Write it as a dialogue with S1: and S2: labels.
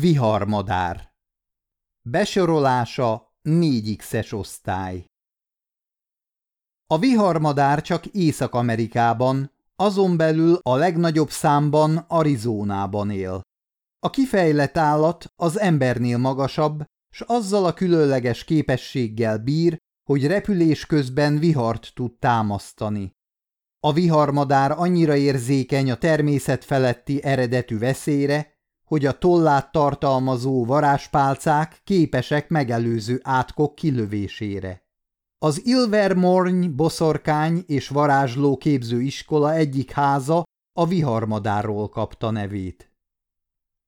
S1: Viharmadár Besorolása 4X-es osztály A viharmadár csak Észak-Amerikában, azon belül a legnagyobb számban Arizonában él. A kifejlett állat az embernél magasabb, s azzal a különleges képességgel bír, hogy repülés közben vihart tud támasztani. A viharmadár annyira érzékeny a természet feletti eredetű veszélyre, hogy a tollát tartalmazó varázspálcák képesek megelőző átkok kilövésére. Az Ilvermorny boszorkány és varázsló képző iskola egyik háza a viharmadárról kapta nevét.